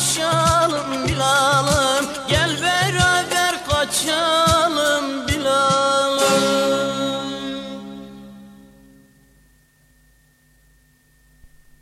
show.